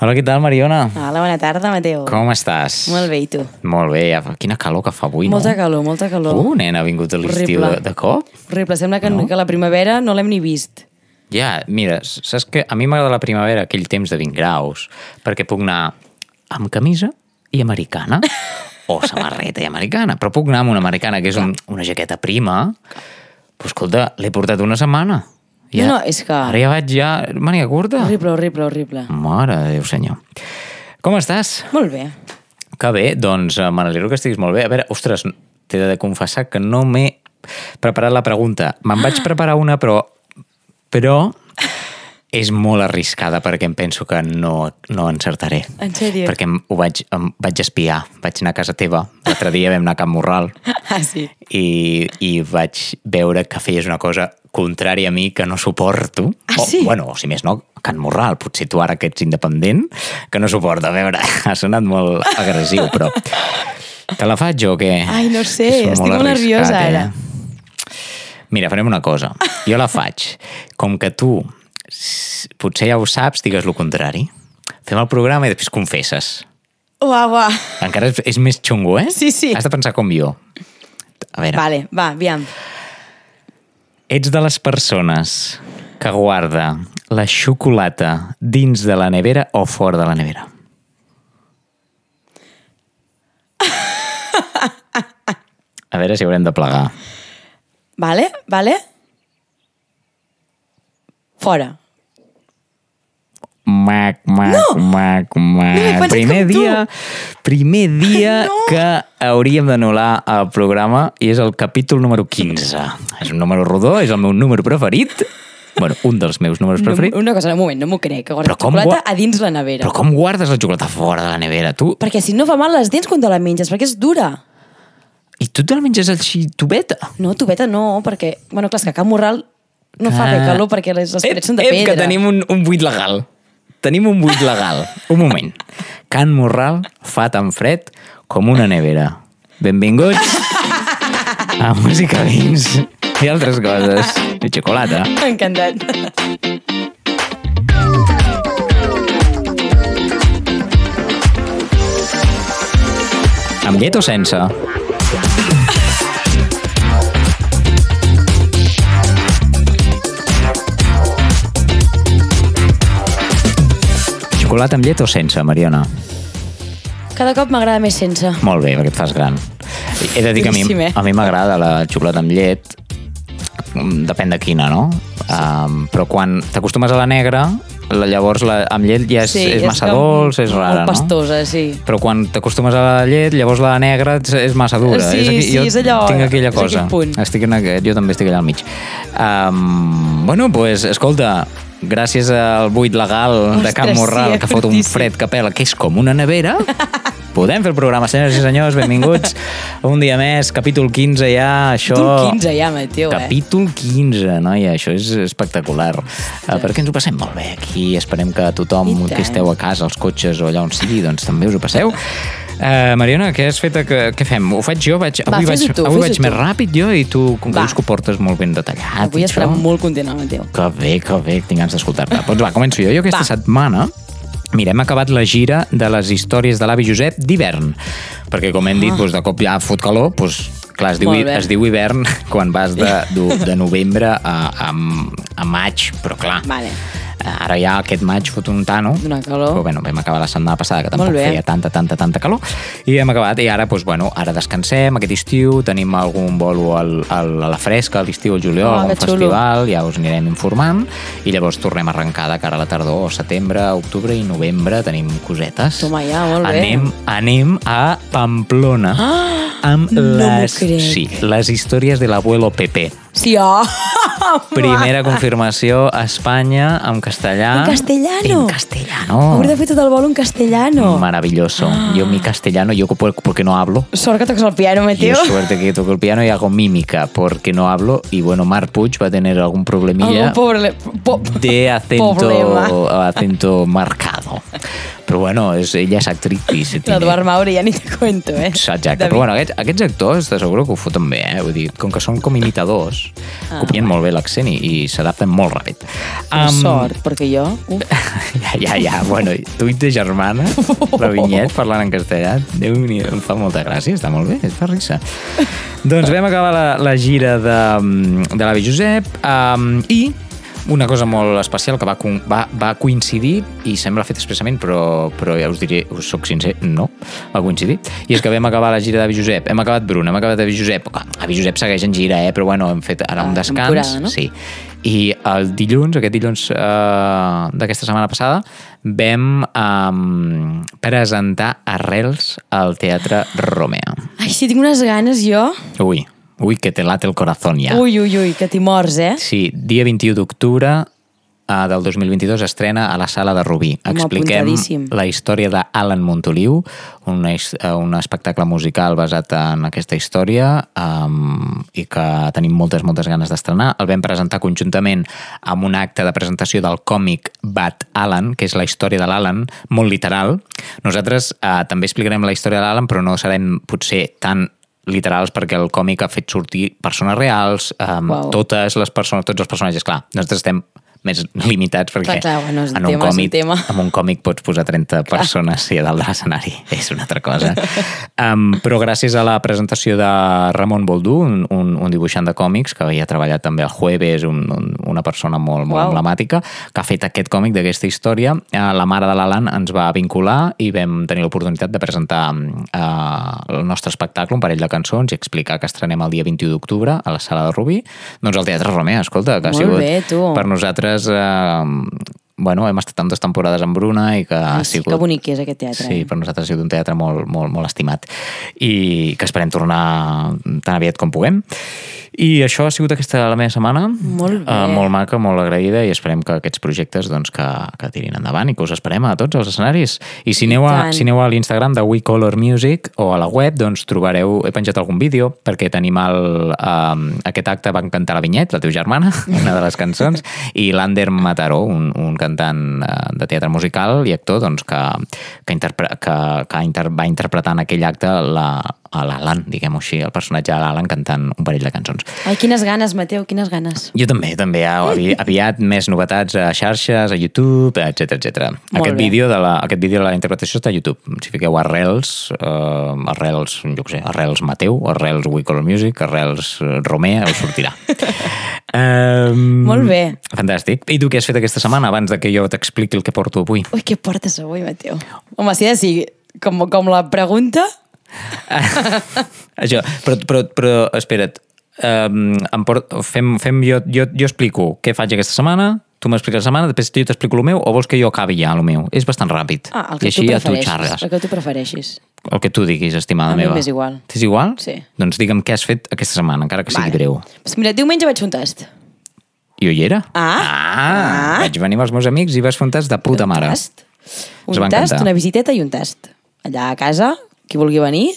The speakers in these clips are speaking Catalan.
Hola, què tal, Mariona? Hola, bona tarda, Mateu. Com estàs? Molt bé, i tu? Molt bé, quina calor que fa avui, Molta no? calor, molta calor. Uh, nena, ha vingut l'estiu de, de cop. Horrible, sembla que, no? que la primavera no l'hem ni vist. Ja, mira, saps que a mi m'agrada la primavera, aquell temps de 20 graus, perquè puc anar amb camisa i americana, o samarreta i americana, però puc anar amb una americana, que és un, una jaqueta prima, però escolta, l'he portat una setmana. No, no, és que- Ara ja vaig ja mania curta. Horrible, horrible, horrible. Mare de Déu, senyor. Com estàs? Molt bé. Que bé, doncs eh, me n'alegro que estiguis molt bé. A veure, ostres, t'he de confessar que no m'he preparat la pregunta. Me'n vaig preparar una, però, però és molt arriscada perquè em penso que no, no encertaré. En sèrio? Perquè ho vaig, em vaig espiar. Vaig anar a casa teva. L'altre dia vam anar a Can Morral Ah, sí. i, i vaig veure que feies una cosa contrària a mi que no suporto. Ah, sí? O, bueno, o si més no, Can Morral, potser tu ara que ets independent, que no suporta. A veure, ha sonat molt agressiu, però... Te la faig o què? Ai, no sé, És estic molt nerviosa ara. Mira, farem una cosa. Jo la faig. Com que tu potser ja ho saps, digues el contrari. Fem el programa i després confesses. Uah, uah. Encara és, és més xungo, eh? Sí, sí. Has de pensar com jo. A veure, Vale, va, aviam. Ets de les persones que guarda la xocolata dins de la nevera o fora de la nevera? A veure si haurem de plegar. Vale, vale. Fora. Mac, mac, No! mac, No mac. pensat primer tu. dia, primer dia No! que hauríem d'anul·lar el programa i és el capítol número 15. És un número rodó, és el meu número preferit. Bueno, un dels meus números No, preferits. una cosa, un moment, no m'ho crec, que guardes xocolata a dins la nevera. Però com guardes la xocolata fora de la nevera? Tu, Perquè si no fa mal les dents quan te la menges, perquè és dura. I tu te la menges així tubeta? No, tubeta no, perquè... Bueno, clar, és que a Morral no fa res calor perquè les, les parets són de ep, pedra. que tenim un, un buit legal. Tenim un buit legal. Un moment. Can Morral fa tan fred com una nevera. Benvinguts a Música Vins i altres coses. I xocolata. Encantat. Amb llet o sense? Xocolata amb llet o sense, Mariona? Cada cop m'agrada més sense. Molt bé, perquè et fas gran. He de dir que a mi, eh? a mi m'agrada la xocolata amb llet, depèn de quina, no? Um, però quan t'acostumes a la negra, la, llavors la, amb llet ja és, és massa com dolç, és rara, molt pastosa, sí. no? Però quan t'acostumes a la llet, llavors la negra és, és massa dura. Sí, és aquí, sí, jo és allò- Tinc aquella és cosa. Estic en aquest, jo també estic allà al mig. Um, bueno, doncs, pues, escolta, gràcies al buit legal de Can Ostres, Morral, sí, que fot un fred que pela, que és com una nevera, podem fer el programa, senyores i senyors, benvinguts un dia més, capítol 15 ja, això... Capítol 15 ja, Mateu, eh? Capítol 15, noia, això és espectacular. Uh, perquè ens ho passem molt bé aquí, esperem que tothom que esteu a casa, als cotxes o allà on sigui, doncs també us ho passeu. Uh, Mariona, què has fet? Que, què fem? Ho faig jo? Vaig, Va, avui vaig, fes-ho tu, avui vaig més ràpid jo i tu, com que Va. que ho portes molt ben detallat. Avui estarà molt content el Mateu. Que bé, que bé, tinc ganes d'escoltar-te. Doncs va, començo jo. Jo aquesta Va. setmana Mira, hem acabat la gira de les històries de l'avi Josep d'hivern, perquè com hem dit, doncs, de cop ja fot calor, doncs, clar, es diu, es diu hivern quan vas de, de, de novembre a, a, a maig, però clar, Vale. Ara ja aquest maig fot un tano, Una calor. però bueno, vam acabar la setmana passada, que tampoc feia tanta, tanta, tanta calor, i hem acabat, i ara, doncs, bueno, ara descansem aquest estiu, tenim algun bolo al, al, a la fresca, a l'estiu, al juliol, Ah, algun que xulo. festival, ja us anirem informant, i llavors tornem a arrencar de cara a la tardor, setembre, octubre i novembre, tenim cosetes. Toma ja, molt bé. anem, Anem a Pamplona Ah, amb no les, sí, les històries de l'abuelo Pepe. Sí, oh! Primera confirmació a Espanya en castellà. En castellano. En castellano. Hauré de fer tot el vol en castellano. Maravilloso. Ah. Yo mi castellano, yo por- porque no hablo. Sort que toques el piano, Mateu. Yo suerte que toco el piano y hago mímica porque no hablo. Y bueno, Marc Puig va a tener algún problemilla Algún pobre... Po de acento, Problema. acento marcado. Però bueno, és, ella és actriz i se tiene... L'Eduard Mauri ja ni te cuento, eh? Exacte, David. però bueno, aquests, aquests actors t'asseguro que ho foten bé, eh? Vull dir, com que són com imitadors, Ah, copien molt bé l'accent i, i s'adapten molt ràpid. Am, sort, perquè jo... Uf, Ja, ja, ja, bueno, tuit de germana, la vinyet parlant en castellà, déu nhi em fa molta gràcia, està molt bé, és fa risa. doncs vam acabar la, la gira de, de l'avi Josep um, i una cosa molt especial que va, va, va coincidir i sembla fet expressament, però, però ja us diré, us soc sincer, no, va coincidir. I és que vam acabar la gira d'Avi Josep, hem acabat Bruna, hem acabat Avi Josep. Ah, Avi Josep segueix en gira, eh? però bueno, hem fet ara un Ah, descans. temporada, no? Sí. I el dilluns, aquest dilluns eh, d'aquesta setmana passada, vam um, presentar Arrels al Teatre Romea. Ai, si tinc unes ganes jo... Ui, ui, que te late el corazón ja. Ui, ui, ui, que t'hi mors, eh? Sí, dia 21 d'octubre eh, del 2022 estrena a la sala de Rubí. Home, Expliquem la història d'Alan Montoliu, un, eh, un espectacle musical basat en aquesta història um, i que tenim moltes, moltes ganes d'estrenar. El vam presentar conjuntament amb un acte de presentació del còmic Bat Alan, que és la història de l'Alan, molt literal. Nosaltres eh, també explicarem la història de l'Alan, però no serem potser tan literals perquè el còmic ha fet sortir persones reals, um, Uau. totes les persones, tots els personatges, clar, nosaltres estem més limitats perquè Clar, clar, bueno, en, un tema, és un còmic, tema. en un còmic pots posar 30 persones sí, a dalt de l'escenari, és una altra cosa. um, però gràcies a la presentació de Ramon Boldú, un, un, un dibuixant de còmics que havia treballat també al Jueves, un, un, una persona molt, molt emblemàtica, que ha fet aquest còmic d'aquesta història, eh, la mare de l'Alan ens va vincular i vam tenir l'oportunitat de presentar eh, el nostre espectacle, un parell de cançons, i explicar que estrenem el dia 21 d'octubre a la sala de Rubí, doncs al Teatre Romea, escolta, que ha Molt sigut bé, tu. per nosaltres eh, bueno, hem estat tantes temporades amb Bruna i que ha Ai, sí, sigut... que bonic és aquest teatre. Sí, eh? per nosaltres ha sigut un teatre molt, molt, molt estimat i que esperem tornar tan aviat com puguem. I això ha sigut aquesta la meva setmana. Molt bé. Uh, molt maca, molt agraïda i esperem que aquests projectes doncs, que, que tirin endavant i que us esperem a tots els escenaris. I si aneu, a, si aneu a l'Instagram de We Color Music o a la web, doncs trobareu, he penjat algun vídeo perquè tenim el, um, aquest acte van cantar la Vinyet, la teva germana, una de les cançons, i l'Ander Mataró, un, un cantant uh, de teatre musical i actor doncs, que, que, interpre que, que inter va interpretar en aquell acte la, a l'Alan, diguem-ho així, el personatge de l'Alan cantant un parell de cançons. Ai, quines ganes, Mateu, quines ganes. Jo també, també. Avi, aviat més novetats a xarxes, a YouTube, etc etc. Aquest bé. vídeo, de la, aquest vídeo de la interpretació està a YouTube. Si fiqueu Arrels, uh, Arrels, jo què sé, Arrels Mateu, Arrels We Color Music, Arrels eh, Romea, us sortirà. um, Molt bé. Fantàstic. I tu què has fet aquesta setmana abans de que jo t'expliqui el que porto avui? Ui, què portes avui, Mateu? Home, si ha de ser com, com la pregunta... Això, però, però, però espera't, um, em port, fem, fem jo, jo, jo explico què faig aquesta setmana, tu m'expliques la setmana, després jo t'explico el meu, o vols que jo acabi ja el meu? És bastant ràpid. Ah, el I que així tu ja tu. El que tu prefereixis. El que tu diguis, estimada A mi meva. m'és igual. T'és igual? Sí. Doncs digue'm què has fet aquesta setmana, encara que sigui Vale. breu. Pues mira, diumenge vaig fer un tast. Jo hi era? Ah. ah. Ah. Vaig venir amb els meus amics i vas fer un tast de puta un mare. Tast. Un Ens va tast, una visiteta i un tast. Allà a casa, qui vulgui venir,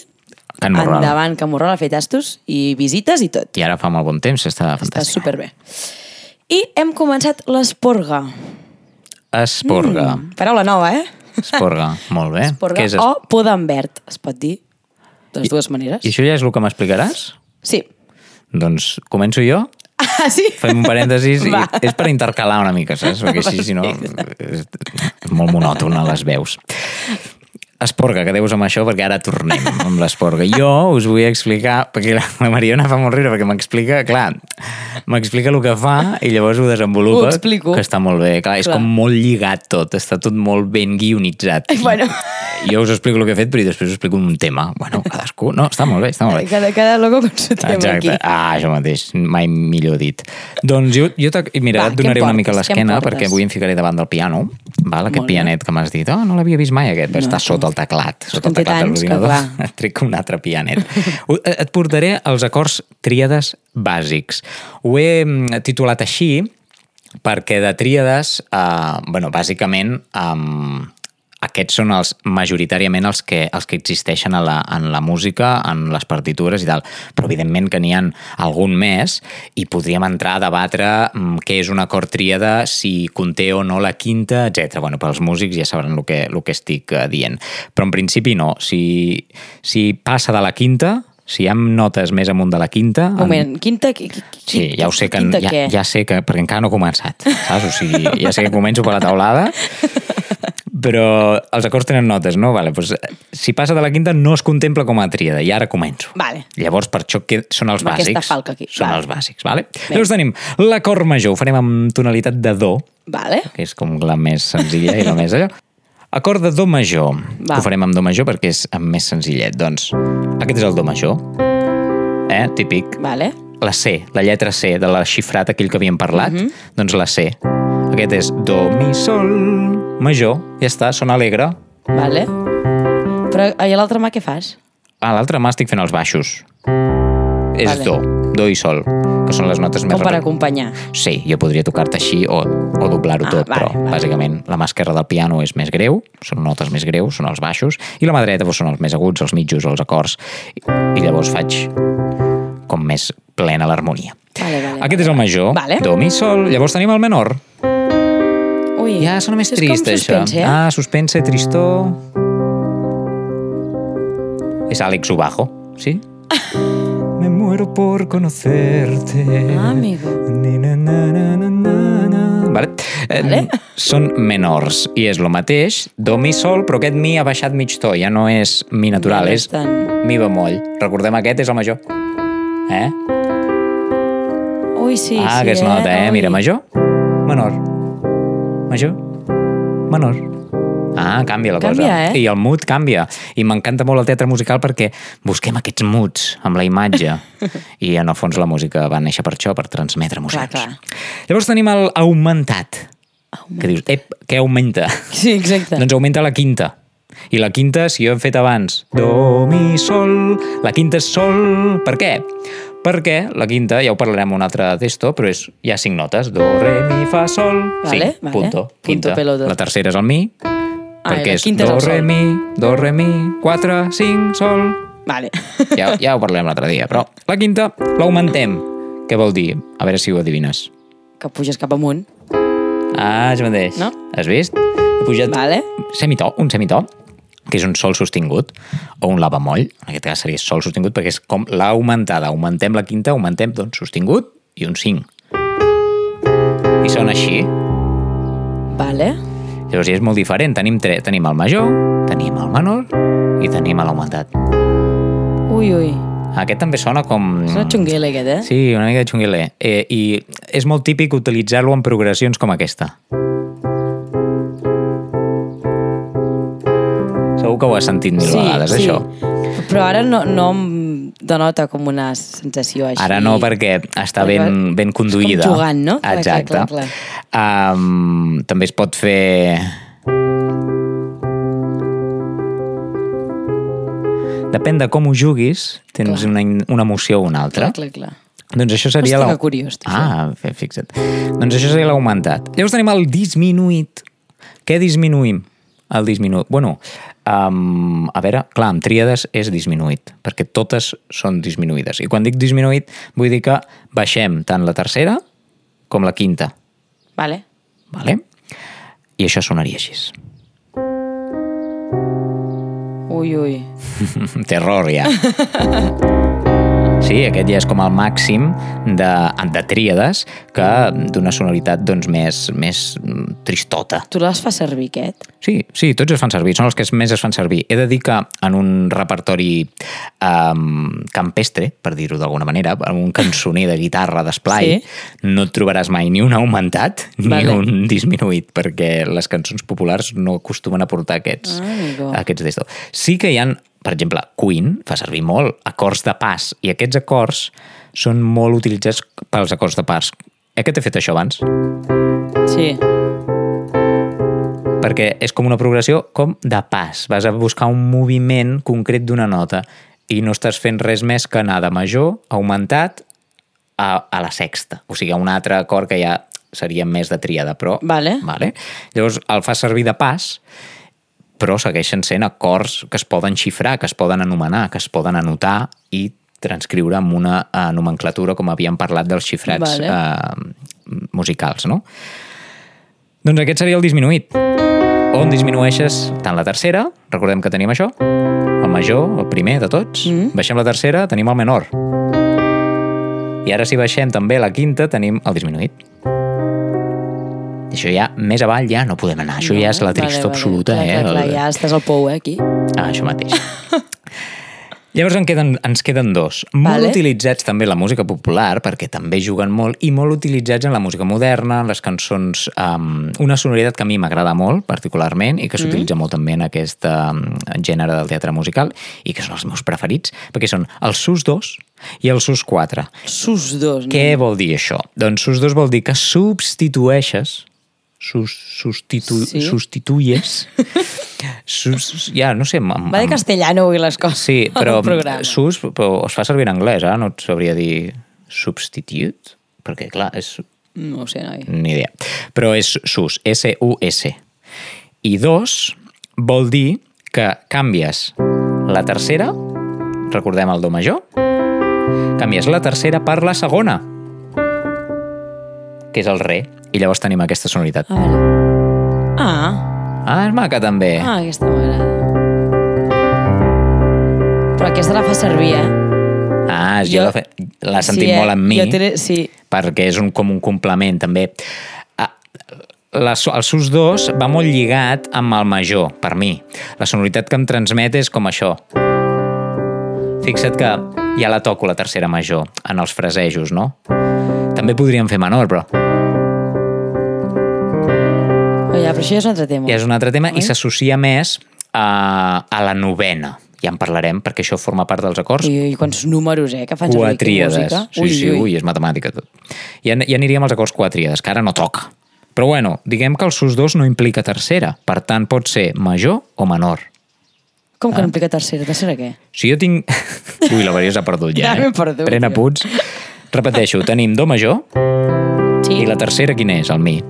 Can Morral. endavant Can Morral a fer tastos i visites i tot. I ara fa molt bon temps, està Està fantàstic. superbé. I hem començat l'esporga. Esporga. Mm, paraula nova, eh? Esporga, molt bé. Esporga Què és es- o poda en verd, es pot dir de les dues maneres. I això ja és el que m'explicaràs? Sí. Doncs començo jo? Ah, sí? Fem un parèntesis i és per intercalar una mica, saps? Perquè així, si no, és molt monòtona les veus. Esporga, quedeu-vos amb això perquè ara tornem amb l'esporga. Jo us vull explicar, perquè la, la Mariona fa molt riure perquè m'explica, clar, m'explica el que fa i llavors ho desenvolupa. Ho. Que està molt bé, clar, és Clar. com molt lligat tot, està tot molt ben guionitzat. Bueno. Jo us explico el que he fet, però després us explico un tema. Bueno, cadascú... No, està molt bé, està molt bé. Cada, cada loco con su tema aquí. Exacte. Ah, això mateix. Mai millor dit. Doncs jo, jo mira, Va, et donaré em una mica portes? L'esquena portes? perquè avui em ficaré davant del piano. Val? Aquest Molt bé. pianet que m'has dit. Oh, no l'havia vist mai aquest. No, està sota el teclat. Sota el teclat de l'ordinador. Et trec un altre pianet. Eh, Et portaré els acords tríades bàsics. Ho he mm, titulat així perquè de tríades, eh, bueno, bàsicament, um, aquests són els majoritàriament els que, els que existeixen a la, en la música, en les partitures i tal. Però evidentment que n'hi ha algun més i podríem entrar a debatre mm, què és un acord tríada, si conté o no la quinta, etc. Bueno, pels músics ja sabran el que, el que estic eh, dient. Però en principi no. Si, si passa de la quinta, si hi ha notes més amunt de la quinta... Un moment, quinta... qui- qui- Sí, ja ho sé que quinta ja, què? ja sé que perquè encara no he començat, saps? O sigui, ja sé que començo per la taulada, però els acords tenen notes, no? Vale, doncs, si passa de la quinta no es contempla com a tríada i ara començo. Vale. Llavors per això que són els Amb aquesta bàsics. falca aquí. Són Vale. els bàsics, vale? Llavors tenim l'acord major, ho farem amb tonalitat de do, Vale. que és com la més senzilla i la més allò. Acord de do major. Va. Ho farem amb do major perquè és amb més senzillet. Doncs aquest és el do major. Eh? Típic Vale. la C, la lletra C de la xifrat aquell que havíem parlat, Mhm. doncs la C. Aquest és do, mi, sol, major. Ja està, sona alegre. Vale. Però i a l'altra mà què fas? A l'altre mà estic fent els baixos. És Vale. do, do i sol, que són les notes més... Com per acompanyar. Sí, jo podria tocar-te així o, o doblar-ho Ah, tot, vale, però vale. bàsicament la mà esquerra del piano és més greu, són notes més greus, són els baixos, i la mà dreta doncs, són els més aguts, els mitjos, els acords, i, i llavors faig com més plena l'harmonia. Vale, vale, Aquest és el major, Vale. do, mi, sol, llavors tenim el menor. Ja sona més és trist, això. suspense, eh? Ah, suspense, tristor... És Àlex Ubajo, sí? Me muero por conocerte. Ah, amigo. Ni na na na na na na. Vale. Eh, Vale. Són menors i és el mateix, do, mi, sol, però aquest mi ha baixat mig to, ja no és mi natural, No és és tan- mi bemoll. Recordem aquest és el major. Eh? Ui, sí, ah, sí, que es nota, eh? Ui. Mira, major, menor, major, menor. Ah, canvia la Canvia, cosa. eh? I el mood canvia. I m'encanta molt el teatre musical perquè busquem aquests moods amb la imatge. I en el fons la música va néixer per això, per transmetre emocions. Clar, clar. Llavors tenim el augmentat. Que dius, ep, què augmenta? Sí, exacte. doncs augmenta la quinta. I la quinta, si jo hem fet abans do, mi, sol, la quinta és sol. Per què? Perquè la quinta, ja ho parlarem en un altre testo, però és, hi ha cinc notes. Do, re, mi, fa, sol. Vale, sí, vale. punto. Punto Quinta. pelota. La tercera és el mi, Ah, perquè és és do, sol. re, mi, do, re, mi, 4, 5, sol. Vale. Ja, ja ho parlarem l'altre dia. Però la quinta l'augmentem. Què vol dir? A veure si ho adivines. que puges cap amunt. Ah, això mateix. No? Has vist? He pujat Vale. semitò, un semitò, que és un sol sostingut, o un la bemoll, en aquest cas seria sol sostingut, perquè és com l'augmentada. Augmentem la quinta, augmentem doncs, sostingut i un 5. I sona així. Vale. Llavors és molt diferent. Tenim, tre, tenim el major, tenim el menor i tenim l'augmentat. Ui, ui. Aquest també sona com... És una xunguela, aquest, eh? Sí, una mica de xunguiler. Eh, I és molt típic utilitzar-lo en progressions com aquesta. Segur que ho has sentit mil vegades, això. Però ara no, no em denota com una sensació així. Ara no, perquè està Perquè ben, ben conduïda. És com jugant, no? Clar, clar, Exacte. clar, clar. Um, també es pot fer... Depèn de com ho juguis, tens Clar. una, una emoció o una altra. Clar, clar, clar. Doncs això seria... Hosti, la- que curiós, Ah, fi- fixa't. Doncs això seria l'augmentat. Llavors tenim el disminuït. Què disminuïm? El disminuït. Bueno, um, a veure, clar, amb tríades és disminuït, perquè totes són disminuïdes. I quan dic disminuït, vull dir que baixem tant la tercera com la quinta. Vale. Vale? I això sonaria així. Ui, ui. Terror, ja. Sí, aquest ja és com el màxim de, de tríades que d'una sonoritat doncs, més, més tristota. Tu les fas servir, aquest? Sí, sí, tots es fan servir, són els que més es fan servir. He de dir que en un repertori um, campestre, per dir-ho d'alguna manera, en un cançoner de guitarra d'esplai, Sí. no et trobaràs mai ni un augmentat ni Vale. un disminuït, perquè les cançons populars no acostumen a portar aquests, Ah, aquests d'esto. Sí que hi han, per exemple, Queen fa servir molt acords de pas, i aquests acords són molt utilitzats pels acords de pas. Eh que t'he fet això abans? Sí. perquè és com una progressió com de pas. Vas a buscar un moviment concret d'una nota i no estàs fent res més que anar de major augmentat a, a la sexta. O sigui, un altre acord que ja seria més de tríada, però... Vale. vale. Llavors el fas servir de pas però segueixen sent acords que es poden xifrar, que es poden anomenar, que es poden anotar i transcriure amb una uh, nomenclatura com havíem parlat dels xifrats Vale. uh, musicals, no? Doncs aquest seria el disminuït, on disminueixes tant la tercera, recordem que tenim això, el major, el primer de tots, mm. baixem la tercera, tenim el menor. I ara si baixem també la quinta, tenim el disminuït. Això ja, més avall ja no podem anar. Això ja és la tristor absoluta, clar, eh? Clar, clar, ja estàs al pou, eh, aquí. Ah, això mateix. Llavors en queden, ens queden dos. Molt Vale. utilitzats també en la música popular, perquè també juguen molt, i molt utilitzats en la música moderna, en les cançons... Um, una sonoritat que a mi m'agrada molt, particularment, i que s'utilitza molt també en aquest um, gènere del teatre musical, i que són els meus preferits, perquè són el sus 2 i el sus 4. Sus dos, no? Què vol dir això? Doncs sus 2 vol dir que substitueixes sus, substitu, Sí. substituyes sus, ja, no sé amb, Va de amb- castellano avui les coses. Sí, però sus però es fa servir en anglès, eh? no et sabria dir substitute, perquè clar, és No ho sé, noi. ni idea. Però és sus, S-U-S. I dos vol dir que canvies la tercera, recordem el do major, canvies la tercera per la segona, que és el re, i llavors tenim aquesta sonoritat. A veure. Ah, Ah, és maca també. ah, aquesta m'agrada. Però aquesta la fa servir, eh? Ah, jo, Jo- jo fe... l'ha sentit sí, eh? molt amb mi. Té... Sí, perquè és un, com un complement també. Ah, La, el sus 2 va molt lligat amb el major, per mi. La sonoritat que em transmet és com això. Fixa't que ja la toco la tercera major, en els frasejos, no? També podríem fer menor, però oh, ja, però això ja és un altre tema. ja és un altre tema Oi? i s'associa més a, a la novena. Ja en parlarem, perquè això forma part dels acords Ui, ui, quants números, eh, que fan servir aquí música. Sí, sí, ui, és matemàtica tot. Ja, ja aniríem als acords quatríades, que ara no toca. Però bueno, diguem que el sus 2 no implica tercera, per tant pot ser major o menor. Com Ah. que no implica tercera? Tercera què? Si jo tinc... Ui, la Maria s'ha perdut ja, Ja eh? m'he perdut, Pren apunts. Repeteixo, tenim do major Sí? i la tercera quina és? El mi.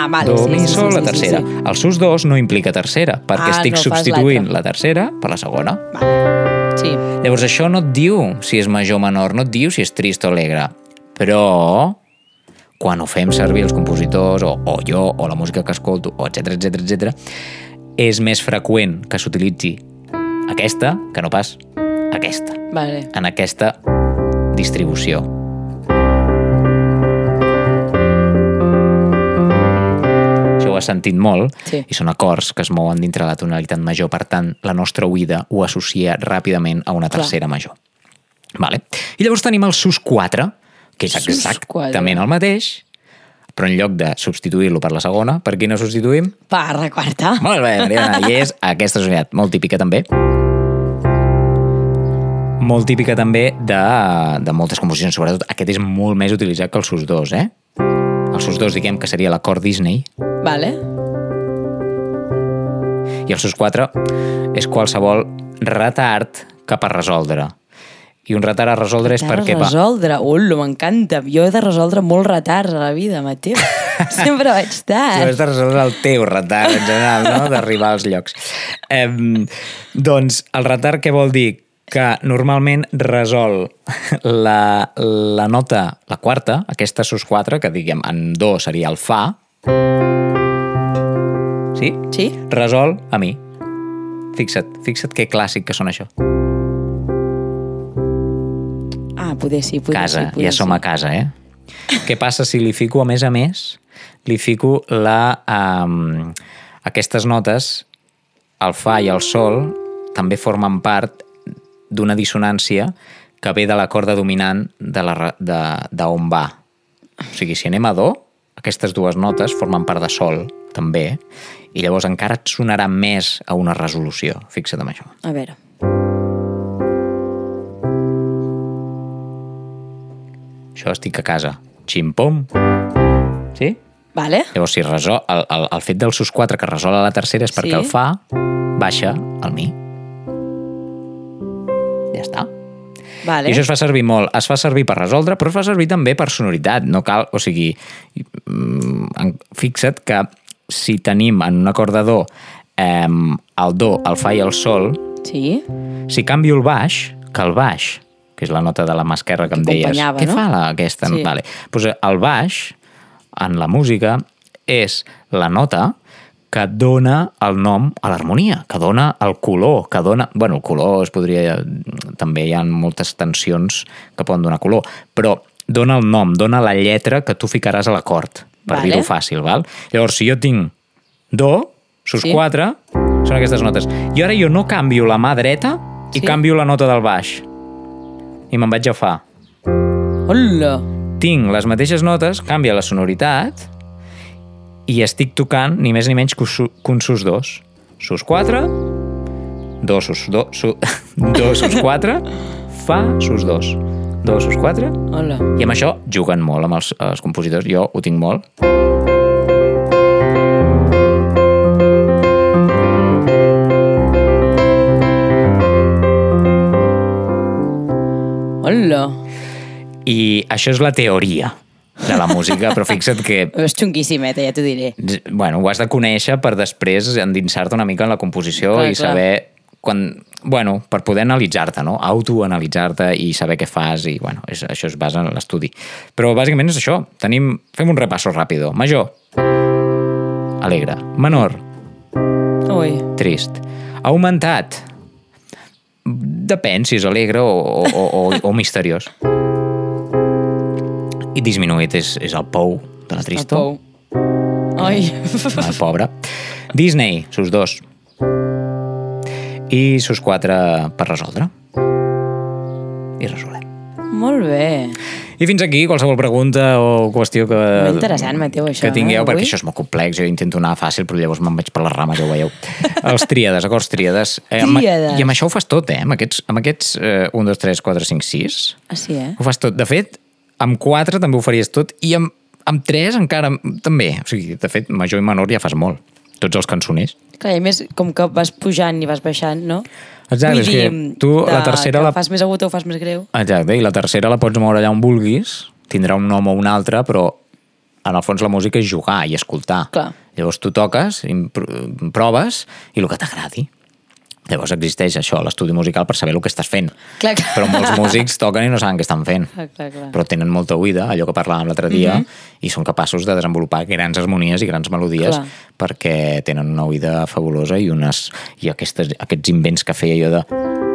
Ah, vale, Do, sí, mi, sí, sol, sí, la tercera. Sí, sí. El sus 2 no implica tercera, perquè Ah, estic no, substituint la tercera per la segona. Vale. Sí. Llavors això no et diu si és major o menor, no et diu si és trist o alegre, però quan ho fem servir els compositors o, o jo o la música que escolto o etc etc etc és més freqüent que s'utilitzi aquesta que no pas aquesta, Vale. en aquesta distribució. Ho has sentit molt Sí. i són acords que es mouen dintre la tonalitat major, per tant, la nostra oïda ho associa ràpidament a una Clar. tercera major. Vale. I llavors tenim el sus 4, que és Sus exactament el mateix, però en lloc de substituir-lo per la segona, per quina substituïm? Per la quarta. Molt bé, Mariana, i és aquesta sonoritat, molt típica també. Molt típica també de, de moltes composicions, sobretot aquest és molt més utilitzat que el sus 2, eh? El sus 2 diguem que seria l'acord Disney, Vale. i el sus 4 és qualsevol retard cap a resoldre. I un retard a resoldre és Has de perquè va... resoldre. Ullo, m'encanta. Jo he de resoldre molts retards a la vida, Mateu. Sempre vaig Tu tard. has de resoldre el teu retard, en general, no? d'arribar als llocs. Eh, doncs el retard què vol dir? Que normalment resol la, la nota, la quarta, aquesta sus 4, que diguem en do seria el fa, sí? Sí? Resol a mi. Fixa't, fixa't que clàssic que són això. Ah, poder sí, poder casa, sí. Poder ja som sí. a casa, eh? Què passa si li fico, a més a més, li fico la, um, aquestes notes, el fa i el sol, també formen part d'una dissonància que ve de la corda dominant de la, ra- de, de on va. O sigui, si anem a do, aquestes dues notes formen part de sol, també, i llavors encara et sonarà més a una resolució. Fixa't en això. A veure. Això estic a casa. Ximpom. Sí? Vale. Llavors, si resol, el, el, el fet del sus 4 que resol a la tercera és perquè Sí. el fa baixa al mi. Ja està. Vale. I això es fa servir molt. Es fa servir per resoldre, però es fa servir també per sonoritat. No cal, o sigui, mm, fixa't que si tenim en un acord de do eh, el do, el fa i el sol, Sí? si canvio el baix, que el baix, que és la nota de la mà esquerra que, Que em deies, què no? fa la, aquesta? Sí. Vale. Pues el baix, en la música, és la nota que dona el nom a l'harmonia, que dona el color, que dona... bueno, el color es podria... També hi ha moltes tensions que poden donar color, però dona el nom, dona la lletra que tu ficaràs a l'acord, per Vale. dir-ho fàcil, val? Llavors, si jo tinc do, sus Sí. 4, són aquestes notes. I ara jo no canvio la mà dreta i Sí. canvio la nota del baix. I me'n vaig a fa. Hola! Tinc les mateixes notes, canvia la sonoritat i estic tocant ni més ni menys que, su, que un sus 2. Sus 4, do sus, do, su, do sus 4, fa sus 2. Do sus 4, Hola. i amb això juguen molt amb els, els compositors. Jo ho tinc molt. Hola. I això és la teoria de la música, però fixa't que És xunguíssimeta, ja t'ho diré. bueno, ho has de conèixer per després endinsar-te una mica en la composició Clar, i clar. saber quan, bueno, per poder analitzar-te, no? autoanalitzar-te i saber què fas i bueno, és, això es basa en l'estudi. Però bàsicament és això. Tenim, fem un repasso ràpido. Major, alegre. Menor, Ui. trist. Augmentat, depèn si és alegre o, o, o, o, o misteriós. I disminuït és, és el pou de la El tristor. pou. Ai. El pobre. Disney, sus dos. I sus quatre per resoldre. I resolem. Molt bé. I fins aquí qualsevol pregunta o qüestió que... Molt interessant, Mateu, això, Que tingueu, eh, perquè això és molt complex. Jo intento anar fàcil, però llavors me'n vaig per les rames, ja ho veieu. Els tríades, acords tríades. Eh, amb- Tríades. I amb això ho fas tot, eh? Amb aquests, amb aquests eh, 1, 2, 3, 4, 5, 6. Ah, sí, eh? Ho fas tot. De fet, amb 4 també ho faries tot i amb, amb 3 encara també. O sigui, de fet, major i menor ja fas molt. Tots els cançoners. Clar, i a més, com que vas pujant i vas baixant, no? Exacte, Vull és que tu la tercera que la- fas més agut o fas més greu. Exacte, i la tercera la pots moure allà on vulguis, tindrà un nom o un altre, però en el fons la música és jugar i escoltar. Clar. Llavors tu toques, proves i el que t'agradi. Llavors existeix això, l'estudi musical per saber el que estàs fent. Clar, clar. Però molts músics toquen i no saben què estan fent. Clar, clar, clar. Però tenen molta oïda, allò que parlàvem l'altre dia, i són capaços de desenvolupar grans harmonies i grans melodies Clar. perquè tenen una oïda fabulosa i, unes, i aquestes, aquests invents que feia jo de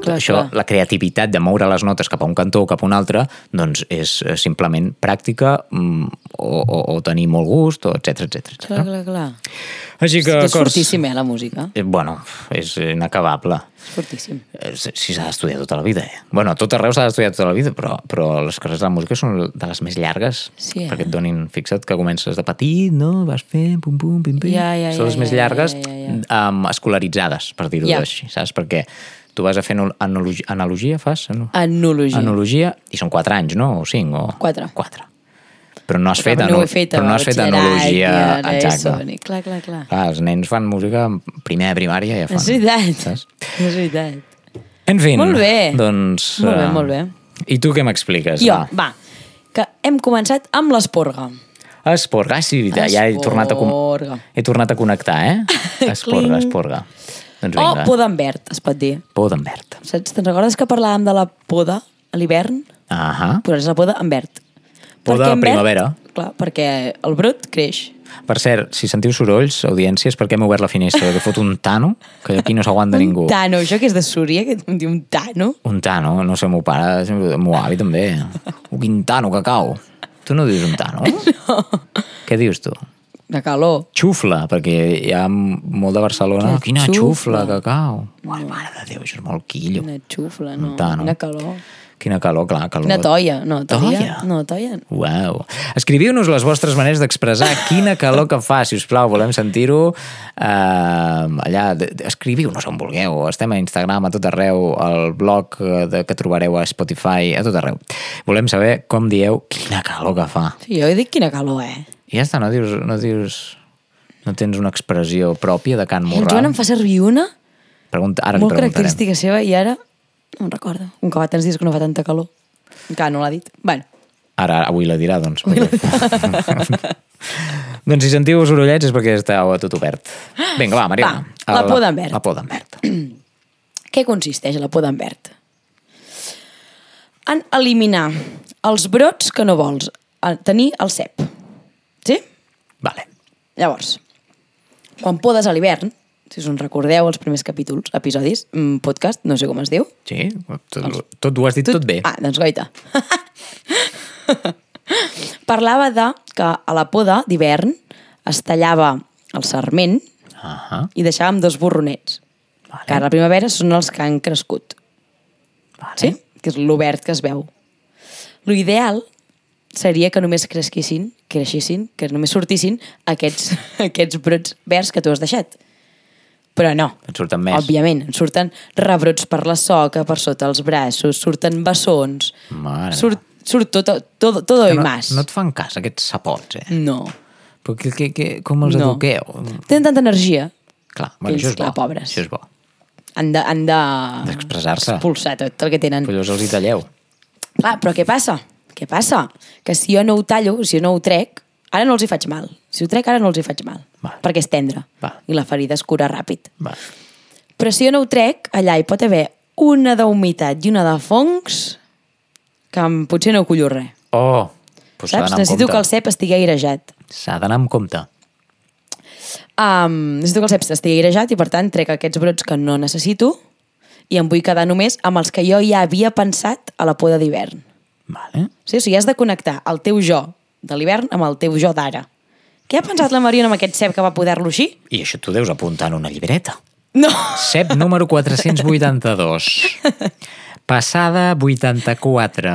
clar, això, clar. la creativitat de moure les notes cap a un cantó o cap a un altre, doncs és eh, simplement pràctica mm, o, o, o tenir molt gust, o etc etc. Clar, clar, clar. Així que, Que és acords- fortíssim, eh, la música. Eh, Bueno, és inacabable. És fortíssim. Eh, Si s'ha d'estudiar tota la vida, eh? Bueno, a tot arreu s'ha d'estudiar tota la vida, però, però les carreres de la música són de les més llargues. Sí, eh? Perquè et donin, fixa't, que comences de petit, no? Vas fent, pum, pum, pim, pim. Ja, ja, són ja, les més ja, llargues ja, ja, ja. Um, escolaritzades, per dir-ho Ja. així, saps? Perquè tu vas a fer anal- analogia, analogia fas? No? Enologia. Analogia, i són 4 anys, no? O 5? O... Quatre. 4. Però no has Però fet, no fet però no has fet analogia. Exacte. ESO, Clar, clar, clar. Clar, els nens fan música primer de primària ja fan. És veritat. Saps? És veritat. En fi, Molt bé. doncs... Molt bé, eh, molt bé. I tu què m'expliques? Jo, va, que hem començat amb l'esporga. Esporga, sí, ja, ja he tornat, a he tornat a connectar, eh? Esporga, esporga. Doncs O poda en verd, es pot dir. poda en verd. Saps? Te'n recordes que parlàvem de la poda a l'hivern? Ahà. Pues és la poda en verd. Poda en primavera. Verd, clar, perquè el brut creix. Per cert, si sentiu sorolls, audiències, perquè hem obert la finestra, que fot un tano, que aquí no s'aguanta ningú. Un tano, això que és de Súria, que em diu un tano. Un tano, no sé, meu pare, el meu avi també. Un quin tano que cau. Tu no dius un tano? No. Què dius tu? De calor. Xufla, perquè hi ha molt de Barcelona. Que Quina xufla, xufla. que cau. Mare, mare de Déu, això és molt quillo. Una xufla, no. Un tano. Una calor. Quina calor, clar, calor. Una toia. No, toia. Toia? No, toia. Uau. Escriviu-nos les vostres maneres d'expressar quina calor que fa, si us plau, volem sentir-ho eh, allà. Escriviu-nos on vulgueu. Estem a Instagram, a tot arreu, al blog eh, de, que trobareu a Spotify, a tot arreu. Volem saber com dieu quina calor que fa. Sí, jo dic quina calor, eh? I ja està, no dius... No, dius, no tens una expressió pròpia de Can El Morral? Joan em fa servir una Pregunta, ara molt característica seva i ara no em recordo. Un que va tants dies que no fa tanta calor. Encara no l'ha dit. Bueno, Ara, avui la dirà, doncs. Perquè... Doncs si sentiu sorollets és perquè esteu a tot obert. Vinga, va, Mariona. Va, la poda en verd. La poda en verd. Què consisteix la poda en verd? En eliminar els brots que no vols tenir al cep. Vale. Llavors, quan podes a l'hivern, si us en recordeu els primers capítols, episodis, mm, podcast, no sé com es diu. Sí, tot, tot ho has dit tot, bé. Ah, doncs goita. Parlava de que a la poda d'hivern es tallava el sarment Uh -huh. i deixàvem dos borronets. Vale. Que ara a la primavera són els que han crescut. Vale. Sí? Que és l'obert que es veu. Lo ideal seria que només cresquissin, creixissin, que només sortissin aquests, aquests brots verds que tu has deixat. Però no. En surten més. Òbviament, en surten rebrots per la soca, per sota els braços, surten bessons, Mare surt, surt tot, tot, tot i no, más. no et fan cas, aquests sapots, eh? no. Però que, que, que, com els No. eduqueu? Tenen tanta energia, Clar, bueno, Ells, això és bo. clar, pobres. Això és bo. han de... Han de D'expressar-se. Expulsar tot el que tenen. Però llavors els hi talleu. Clar, però què passa? Què passa? Que si jo no ho tallo, si jo no ho trec, ara no els hi faig mal. Si ho trec, ara no els hi faig mal. Val. Perquè és tendre. Val. I la ferida es cura ràpid. Va. Però si jo no ho trec, allà hi pot haver una d'humitat i una de fongs que potser no cullo res. Oh, doncs s'ha Saps? Necessito que el cep estigui airejat. S'ha d'anar amb compte. Um, necessito que el cep estigui airejat i, per tant, trec aquests brots que no necessito i em vull quedar només amb els que jo ja havia pensat a la poda d'hivern. Vale. Sí, o sigui, has de connectar el teu jo de l'hivern amb el teu jo d'ara. Què ha pensat la Mariona amb aquest cep que va poder-lo així? I això t'ho deus apuntar en una llibreta. No! CEP número 482. Passada 84.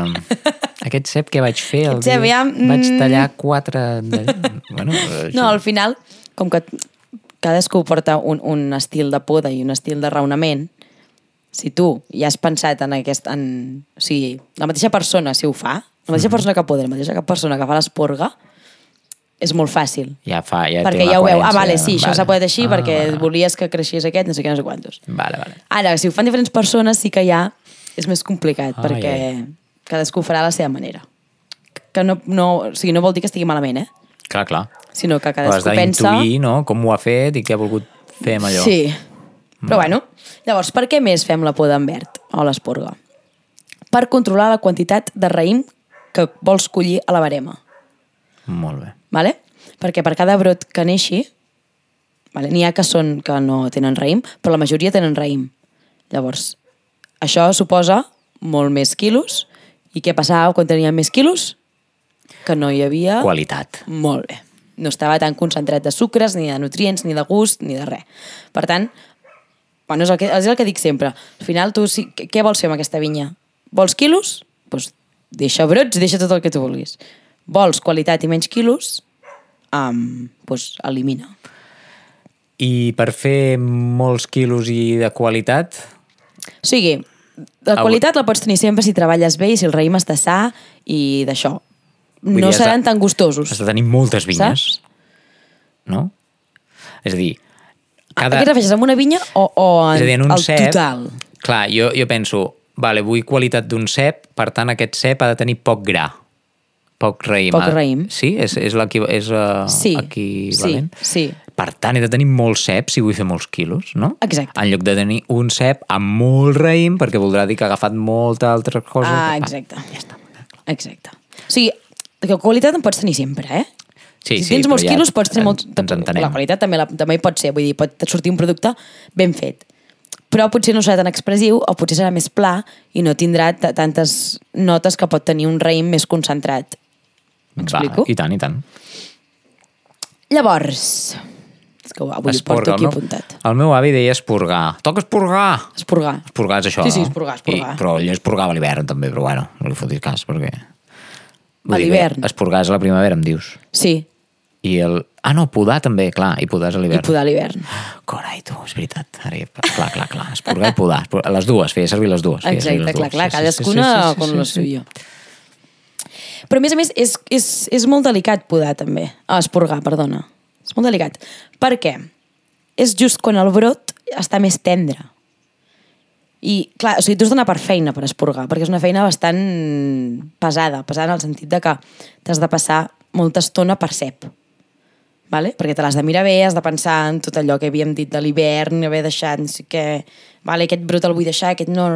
Aquest cep que vaig fer el cep dia... ja, mm. Vaig tallar quatre... De... Bueno, eh, No, al final, com que cadascú porta un, un estil de poda i un estil de raonament, si tu ja has pensat en aquest... En, o sigui, la mateixa persona, si ho fa, la mateixa persona que poda, i la mateixa persona que fa l'esporga, és molt fàcil. ja fa... Ja perquè ja ho veu. Ah, vale, sí, això s'ha podat així Ah, perquè vale. volies que creixés aquest, no sé què, no sé quantos. Vale, vale. Ara, si ho fan diferents persones, sí que ja és més complicat, Ai, perquè ai. cadascú ho farà a la seva manera. Que no, no, o sigui, no vol dir que estigui malament, eh? Clar, clar. Sinó que Però has cadascú pensa... d'intuir, no?, com ho ha fet i què ha volgut fer amb allò. Sí. Però bueno, llavors, per què més fem la poda en verd o l'esporga? Per controlar la quantitat de raïm que vols collir a la barema. Molt bé. Vale? Perquè per cada brot que neixi, vale, n'hi ha que són que no tenen raïm, però la majoria tenen raïm. Llavors, això suposa molt més quilos. I què passava quan teníem més quilos? Que no hi havia... Qualitat. Molt bé. No estava tan concentrat de sucres, ni de nutrients, ni de gust, ni de res. Per tant, bueno, és, el que, és el que dic sempre. Al final, tu, si, què, vols fer amb aquesta vinya? Vols quilos? Doncs deixa brots, deixa tot el que tu vulguis. Vols qualitat i menys quilos? Um, doncs elimina. I per fer molts quilos i de qualitat, O sigui, la qualitat la pots tenir sempre si treballes bé i si el raïm està sa i d'això. No dir, has de- seran tan gustosos. has de tenir moltes vinyes. Saps? No? És a dir, Cada... A què amb una vinya o, o en, és a dir, en un el cep... total? Clar, jo, jo penso, vale, vull qualitat d'un cep, per tant aquest cep ha de tenir poc gra. Poc raïm. Poc Ha- raïm. Sí? És, és, és uh, Sí, equivalent? sí, sí. Per tant, he de tenir molts ceps si vull fer molts quilos, no? Exacte. En lloc de tenir un cep amb molt raïm, perquè voldrà dir que ha agafat molta altra cosa. Ah, exacte. Ja està. Exacte. O sigui, que qualitat en pots tenir sempre, eh? Sí, si sí, tens molts ja quilos pots tenir en- molt... ens entenem. La qualitat també, la, també hi pot ser, vull dir, pot sortir un producte ben fet. Però potser no serà tan expressiu o potser serà més pla i no tindrà tantes notes que pot tenir un raïm més concentrat. M'explico? I tant, i tant. Llavors... És que avui ho porto aquí apuntat. el meu avi deia esporgar. Toca esporgar! Esporgar. Esporgar és això, Sí, sí, esporgar, esporgar. I, però ell esporgava a l'hivern, també, però bueno, no li fotis cas, perquè... A dir que l'hivern. Esporgar és a la primavera, em dius. Sí, I el... Ah, no, podar també, clar, i podar és a i l'hivern. podar a l'hivern. Corai, tu, és veritat. Ara, clar, clar, clar. Esporgar i podar. Les dues, feia servir les dues. feia Exacte, les clar, dues. clar, Sí, sí, sí, cadascuna sí, sí, com sí, lo sí. suyo. Però a més a més és, és, és molt delicat podar també. Ah, esporgar, perdona. És molt delicat. Per què? És just quan el brot està més tendre. I, clar, o sigui, tu has d'anar per feina per esporgar, perquè és una feina bastant pesada, pesada en el sentit de que t'has de passar molta estona per cep. Vale? perquè te l'has de mirar bé, has de pensar en tot allò que havíem dit de l'hivern, haver deixat no sé què, vale, aquest brut el vull deixar, aquest no,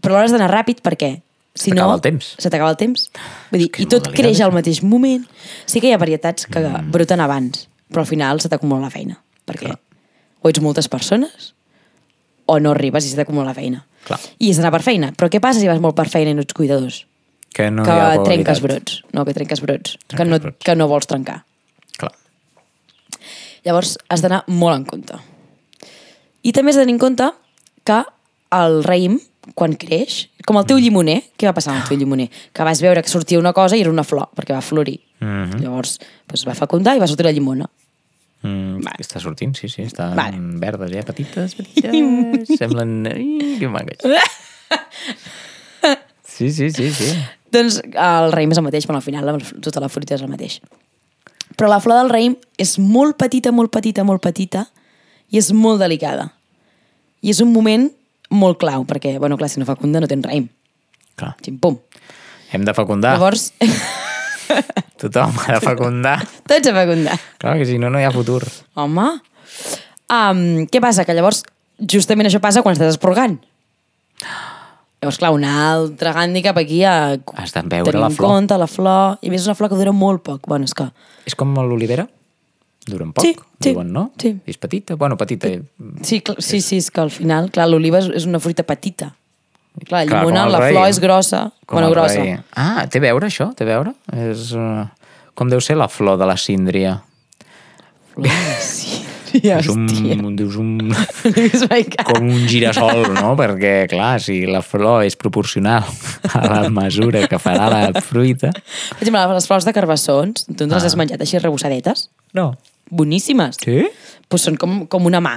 però l'hora has d'anar ràpid perquè si no, el temps. se t'acaba el temps. Vull dir, que I tot creix al mateix moment. Sí que hi ha varietats que mm. broten abans, però al final se t'acumula la feina. Perquè Clar. o ets moltes persones o no arribes i se t'acumula la feina. Clar. I has d'anar per feina. Però què passa si vas molt per feina i no ets cuidadors? Que no que trenques brots. No, que trenques brots. que, Trenques no, brots. que no vols trencar. Llavors, has d'anar molt en compte. I també has de tenir en compte que el raïm, quan creix, com el teu Mm. llimoner, què va passar amb el teu llimoner? Que vas veure que sortia una cosa i era una flor, perquè va florir. Mhm. Llavors, doncs va fecundar i va sortir la llimona. Mm, està sortint, sí, sí, estan Vale. verdes, ja, petites, petites, semblen... Ai, que maques. Sí, sí, sí, sí. Doncs el raïm és el mateix, però al final tota la fruita és el mateix. Però la flor del raïm és molt petita, molt petita, molt petita i és molt delicada. I és un moment molt clau, perquè, bueno, clar, si no fecunda no tens raïm. Clar. Xim-pum. Hem de fecundar. Llavors, Tothom ha de fecundar. tots a fecundar. Clar, que si no, no hi ha futur. Home, um, què passa? Que llavors justament això passa quan estàs esporgant. Llavors, clar, un altre hàndicap aquí a Has de veure la en flor. compte la flor. I a més és una flor que dura molt poc. Bueno, és que... És com l'olivera? Duren poc, Sí, sí, diuen, no? sí. És petita? Bueno, petita. Sí, cl- sí, sí, és que al final, clar, l'oliva és, és una fruita petita. Clar, la Clar, llimona, la flor és grossa. Com bueno, grossa. rei. Ah, té a veure això? Té a veure? És, uh, com deu ser la flor de la síndria? Sí, ja, és un, hòstia. dius un, És my God. com un girassol, no? Perquè, clar, si la flor és proporcional a la mesura que farà la fruita... Per exemple, les flors de carbassons, tu no les has menjat així rebossadetes? No. Boníssimes. Sí? Pues són com, com una mà,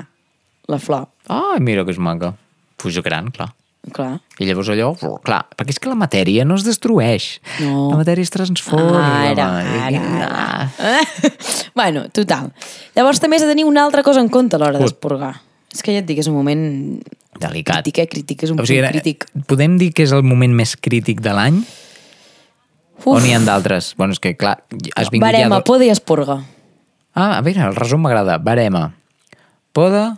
la flor. Ai, mira que és maca. Pues gran, clar. Clar. I llavors allò, clar, perquè és que la matèria no es destrueix. No. La matèria es transforma. Ara, ara, Ah. bueno, total. Llavors també has de tenir una altra cosa en compte a l'hora d'esporgar. És que ja et dic, és un moment... Delicat. Crític, eh? Crític, és un O sigui, punt crític. podem dir que és el moment més crític de l'any? O n'hi ha d'altres? Bueno, és que, clar, has vingut barema, ja... poda i esporga. Ah, a veure, el resum m'agrada. Barema, poda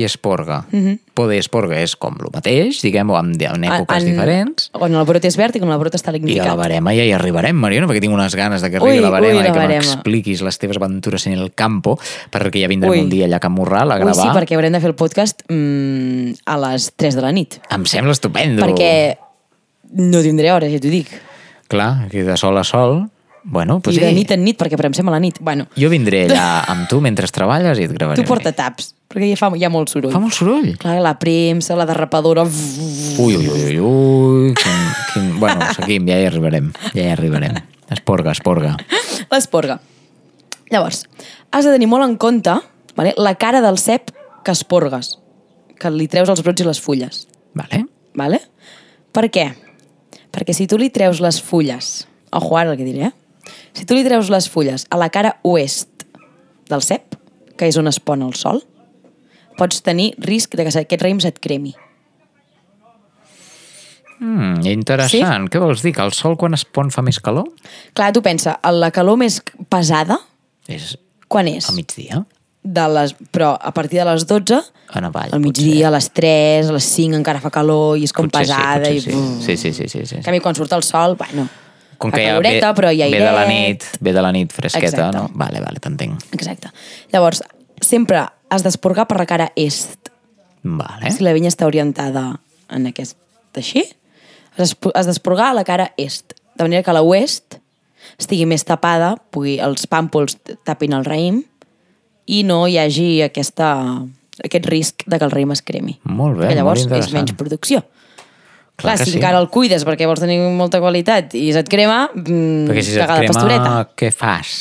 i esporga. Mm. -hmm. Poda i esporga és com el mateix, diguem-ho, en, en èpoques diferents. Quan el brot és verd i quan el brot està I a la lignificat. barema ja hi arribarem, Mariona, perquè tinc unes ganes de que arribi Ui, la barema ui, la i que m'expliquis les teves aventures en el campo, perquè ja vindrem Ui. un dia allà a Can Morral a Ui, gravar. sí, perquè haurem de fer el podcast mm, a les 3 de la nit. Em sembla estupendo. Perquè no tindré hores, ja t'ho dic. Clar, aquí de sol a sol... Bueno, pues I de sí. nit en nit, perquè premsem a la nit. Bueno, Jo vindré allà amb tu mentre treballes i et gravaré. tu porta taps, perquè ja fa, hi ha molt soroll. Fa molt soroll. Clar, la premsa, la derrapadora... Ui, ui, ui, ui, ui. Quin, quin... Bueno, seguim, ja hi arribarem. Ja hi arribarem. Esporga, esporga. L'esporga. Llavors, has de tenir molt en compte vale, la cara del cep que esporgues, que li treus els brots i les fulles. Vale? Vale? Per què? Perquè si tu li treus les fulles, ojo ara el que diré, eh? Si tu li treus les fulles a la cara oest del cep, que és on es pon el sol, pots tenir risc de que aquest raïm se't cremi. Mm, interessant. Sí? Què vols dir? Que el sol quan es pon fa més calor? Clar, tu pensa, la calor més pesada, És quan és? a migdia. De les, però a partir de les 12, En avall, al migdia, a les 3, a les 5 encara fa calor i és com Potser pesada. Sí, potser i... sí. sí, sí, sí, sí, sí. En canvi, quan surt el sol, bueno, Com que ja caloreta, ve, però hi ha ve de la nit, ve de la nit fresqueta, Exacte. no? Vale, vale, t'entenc. Exacte. Llavors, sempre has d'esporgar per la cara est. Vale. Si la vinya està orientada en aquest així, has d'espo- has d'esporgar a la cara est. De manera que la oest estigui més tapada, pugui, els pàmpols tapin el raïm i no hi hagi aquesta, aquest risc de que el raïm es cremi. Molt bé, Perquè llavors molt és menys producció. Clar Clar, que si sí. encara el cuides perquè vols tenir molta qualitat i se't crema, mm, Perquè si se't cagada crema, pastoreta. què fas?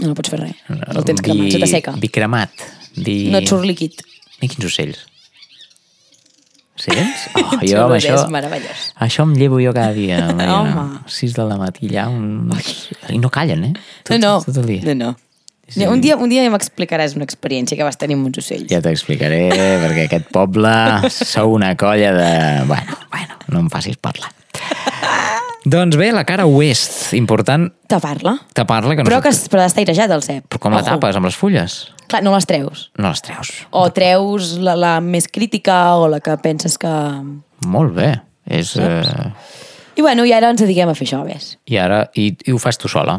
No, no pots fer res. El tens cremat, Vi- se t'asseca. Vi cremat. Vi... No et surt líquid. I quins ocells? Sents? Oh, jo amb això... meravellós. Això em llevo jo cada dia. Home. 6 de la matí allà. Un... I no callen, eh? Tot, no, no. Tot el dia. No, no. Sí. Un dia, un dia ja m'explicaràs una experiència que vas tenir amb uns ocells. Ja t'explicaré, perquè aquest poble sou una colla de... Bueno, bueno, no em facis parlar. Doncs bé, la cara oest, important Tapar-la. tapar-la, que no Però, que, es- però està airejat el cep. Però com la Ojo. tapes, amb les fulles? Clar, no les treus. No les treus. O treus la, la més crítica o la que penses que... Molt bé. És, eh... I bueno, i ara ens dediquem a fer això, ves. I ara, i, i ho fas tu sola?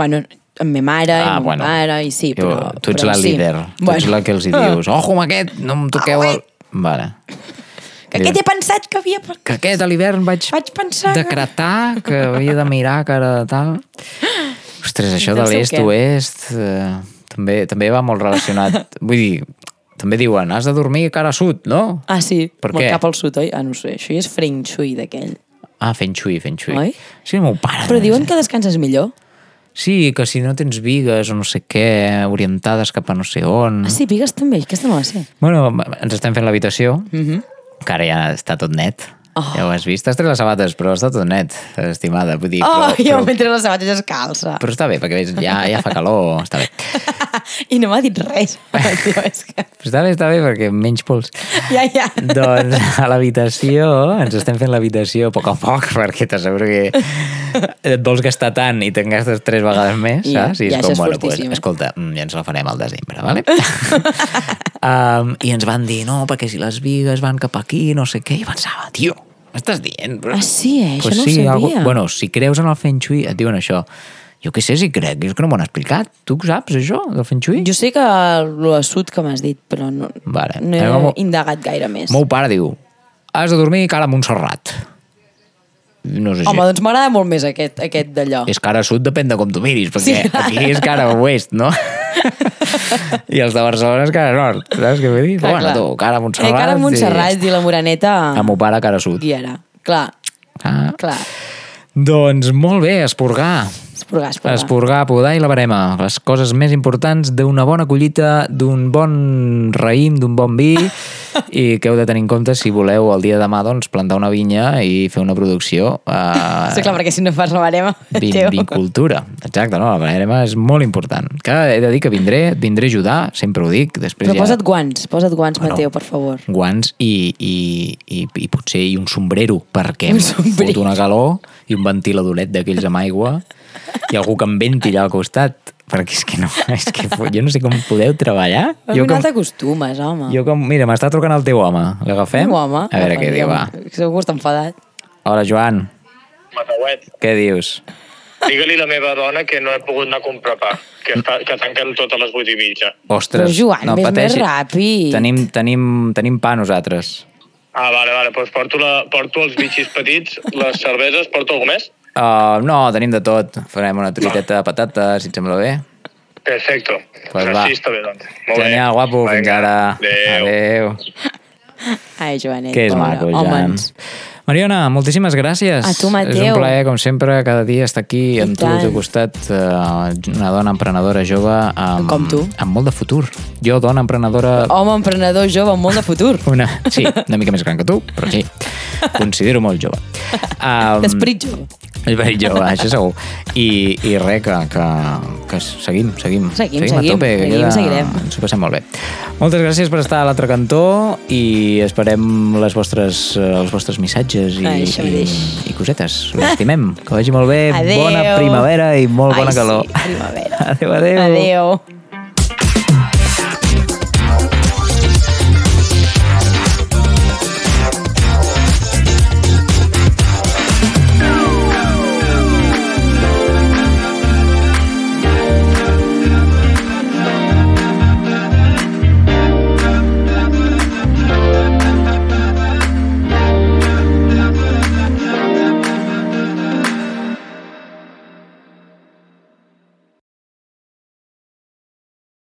Bueno, amb ma mare, Ah, i amb bueno. ma mare, i sí, Jo, però... tu ets però la sí. líder. Tu ets la que els hi dius, ojo amb aquest, no em toqueu el... Vale. Que aquest he pensat que havia... Que aquest a l'hivern vaig, Vaig pensar que- decretar que havia de mirar cara de tal. Ostres, això de Del seu l'est, què? oest, eh, també, també va molt relacionat. Vull dir, també diuen, has de dormir cara a sud, no? Ah, sí, Per molt què? cap al sud, oi? Ah, no sé, això és feng shui d'aquell. Ah, fent xui, fent xui. Oi? Sí, el meu pare. Però diuen que descanses millor. Sí, que si no tens vigues o no sé què, orientades cap a no sé on... Ah, sí, pigues també, aquesta no la sé. Bueno, ens estem fent l'habitació, Mm -hmm. que ara ja està tot net. Oh. Ja ho has vist? Has tret les sabates, però està tot net, estimada. Vull dir, Oh, però, jo però, mentre les sabates descalça. però està bé, perquè veus, ja, ja fa calor, està bé. I no m'ha dit res. Tio, és que... Però està bé, està bé, perquè menys pols. Ja, ja. doncs a l'habitació, ens estem fent l'habitació a poc a poc, perquè t'asseguro que et vols gastar tant i te'n gastes tres vegades més, I saps? I ja, és això com, és bueno, pues, eh? escolta, mm, ja ens la farem al desembre, vale? um, I ens van dir, no, perquè si les vigues van cap aquí, no sé què, i pensava, tio, m'estàs dient? Però... Ah, sí, eh? Això Pues no ho sí, sabia. algo... Bueno, si creus en el Feng Shui, et diuen això. Jo què sé si crec, és que no m'ho han explicat. Tu ho saps, això, del Feng Shui? Jo sé que lo de sud que m'has dit, però no, Vale. no he Anem amb- indagat gaire més. Meu pare diu, has de dormir cara a Montserrat. No sé si... Home, doncs m'agrada molt més aquest, aquest d'allò. És cara a sud, depèn de com tu miris, perquè Sí. aquí és cara a oest, no? I els de Barcelona és cara a nord, saps què vull dir? Clar, bueno, clar. tu, cara a Montserrat... Eh, cara a Montserrat I... i la Moreneta El meu pare cara a sud. guiarà. Clar, Ah. clar. Doncs molt bé, esporgar. Esporgar, esporgar. Esporgar, podar i la barema. Les coses més importants d'una bona collita, d'un bon raïm, d'un bon vi i que heu de tenir en compte si voleu el dia de demà doncs, plantar una vinya i fer una producció. Uh, Sí, clar, perquè si no fas la barema... Vin, tio. vincultura. Exacte, no? La barema és molt important. Que he de dir que vindré, vindré a ajudar, sempre ho dic. Després Però ja... posa't guants, posa't guants, Bueno. Mateu, per favor. guants i, i, i, i potser i un sombrero perquè Un sombrero. fot una calor i un ventiladoret d'aquells amb aigua i algú que em venti allà al costat perquè és que no, és que jo no sé com podeu treballar Al jo final com, t'acostumes, home. jo com, mira, m'està trucant el teu home l'agafem? Meu home. a veure què diu, va Segur que està enfadat. hola Joan, Matauet, què dius? digue-li a la meva dona que no he pogut anar a comprar pa, que, està, que tanquen totes les vuit i mitja. Ostres, Però, Joan, vés més ràpid. tenim, tenim, tenim pa nosaltres Ah, vale, vale, doncs porto, la, porto els bitxis petits, les cerveses, porto alguna més? Uh, no, tenim de tot. Farem una triteta de patates, si et sembla bé. Perfecto. Pues Així va. està bé, doncs. Molt Genial, bé. guapo, fins Vinga, ara. Adéu. Adéu. Ai, Joanet, Que és pobre. maco, Jan. Mariona, moltíssimes gràcies. A tu, Mateu. És un plaer, com sempre, cada dia estar aquí I amb tu al tant. teu costat, eh, una dona emprenedora jove amb, Com tu. amb molt de futur. Jo, dona emprenedora... Home emprenedor jove amb molt de futur. Una, sí, una mica més gran que tu, però sí, considero molt jove. Um, D'esperit jove. Esperit jove, això segur. I, i res, que, que, que seguim, seguim. Seguim, a seguim, tope, que seguim, seguirem. Ens ho passem molt bé. Moltes gràcies per estar a l'altre cantó i esperem les vostres, eh, els vostres missatges i, Ai, i, i cosetes. Us estimem. Que vagi molt bé. Adéu. Bona primavera i molt bona Ai, calor. sí, primavera. Adéu, adéu. Adéu.